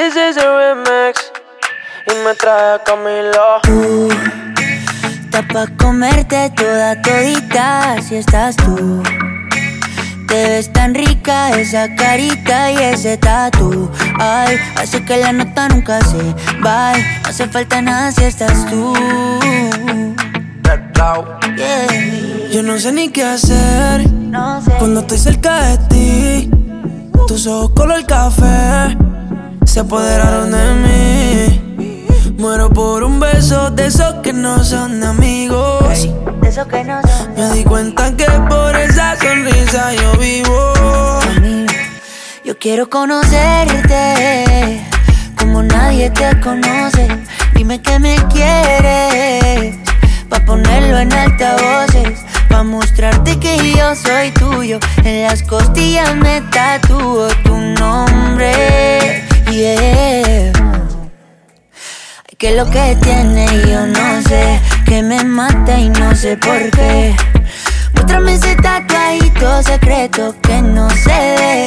This is a remix. Y me trae a Camilo. Tú, está pa' comerte toda todita si estás tú. Te ves tan rica esa carita y ese tatu. Ay, hace que la nota nunca se va. No hace falta nada si estás tú. Yeah. Yo no sé ni qué hacer No sé. cuando estoy cerca de ti. Tus ojos color café se apoderaron de mí. Muero por un beso de esos que no son amigos. De eso que no son Me di cuenta que por esa sonrisa yo vivo. Yo quiero conocerte como nadie te conoce. Dime que me quieres pa ponerlo en altavoces, pa mostrarte que yo soy tuyo. En las costillas me tatúo tu nombre. Ay, que lo que tiene yo no sé, que me mata y no sé por qué. Muéstrame ese tatuajito secreto que no se ve.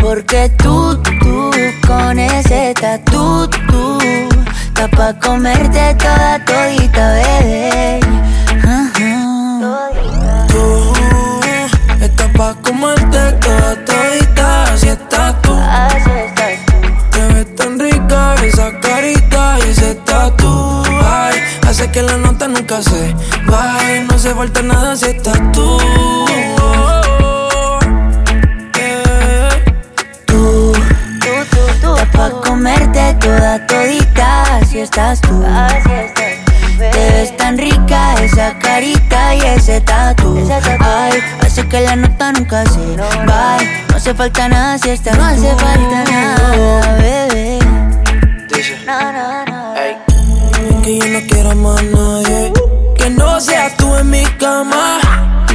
Porque tú, tú, con ese tatu, tú, está pa' comerte toda todita, bebé. Nota nunca se vaya. No hace falta nada si estás tú. Yeah. Tú, tú, tú, comerte toda todita si estás tú. Así estás Te ves tan rica esa carita y ese tatu. Ay, hace que la nota nunca se va. No hace falta nada si estás No hace falta nada, bebé. Dice, No, no, no. Yo no quiero más nadie. Que no seas tú en mi cama.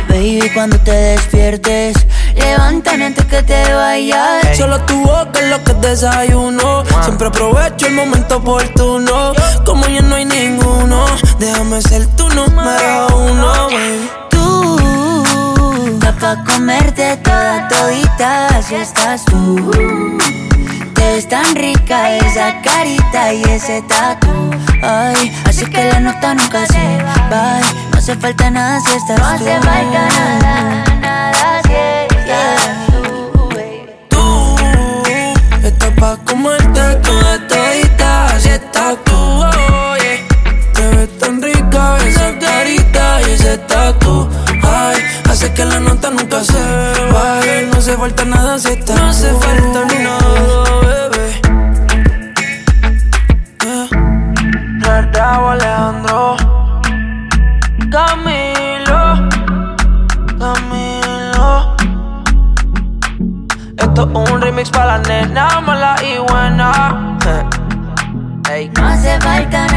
Baby, cuando te despiertes, levántame antes que te vayas. Solo tu boca es lo que desayuno. Siempre aprovecho el momento oportuno. Como ya no hay ninguno, déjame ser tu número uno. baby. Tú, pa' comerte toda todita si estás tú. Ves tan rica esa carita y ese tatu. Ay, así que la nota nunca se va. No hace falta nada si estás tú. No hace falta nada, nada si estás tú. Tú estás pa' comerte toda todita si estás tú. oh, yeah. Te ves tan rica esa carita y ese tatu. Ay, hace que la nota nunca se vaya. No hace falta nada si estás No hace falta nada, para la nena mala y buena. Ey. No hace falta